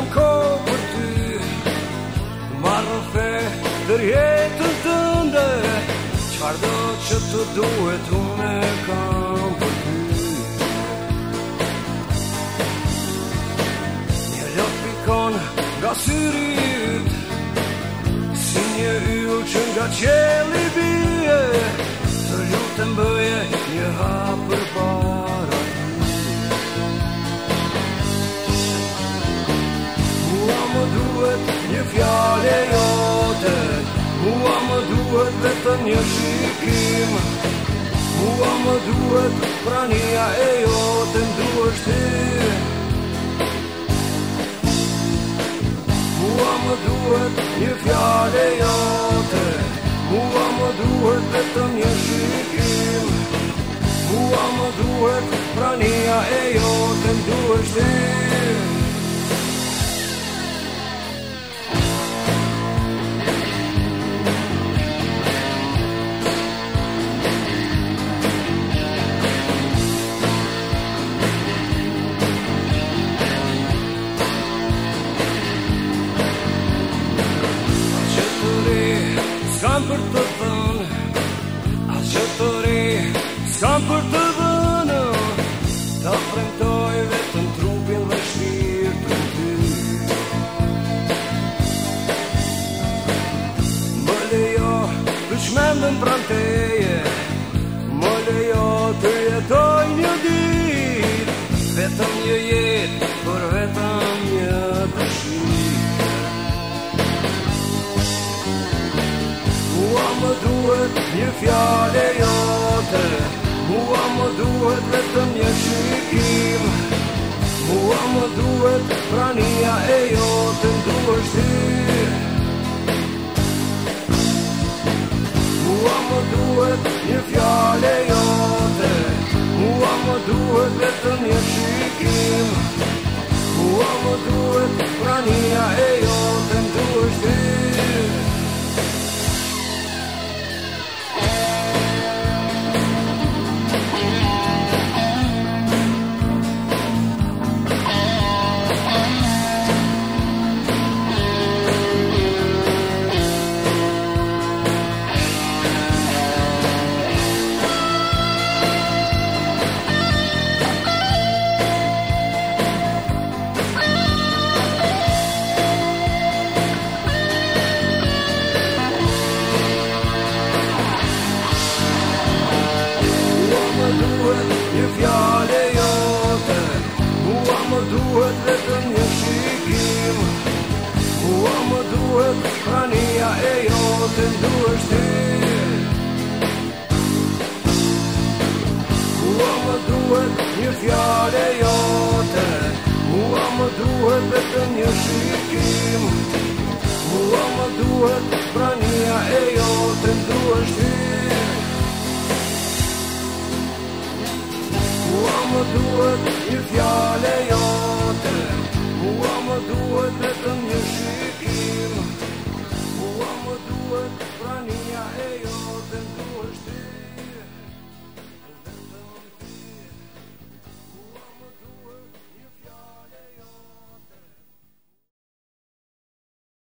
kam ko për ty Marë në fe dër jetën të ndë Qfar do që të duhet unë e kam për ty Një lot pikon nga syrit Si një yll që nga qeli bie Të lutën bëje një ha. duhet dhe të një shikim Mua më duhet prania e jo të nduhesh ti Mua më duhet një fjale e jo Mua më duhet dhe të një shikim Mua më duhet prania e jo të nduhesh ti Në pranteje Molle jate Jatoj një dit Vetëm një jet Por vetëm një të shik Mua më duhet Një fjale jate Mua më duhet Vetëm një shikim Mua më duhet Pra një Një fjale jote U amë duhet Këtë një shikim U amë duhet Këtë një shikim Mua më duhet prania e jote në duhesh ty Mua më duhet një fjale e jote Mua më duhet vetë një shikim Mua më duhet prania e jote në duhesh ty Mua më duhet një fjale jote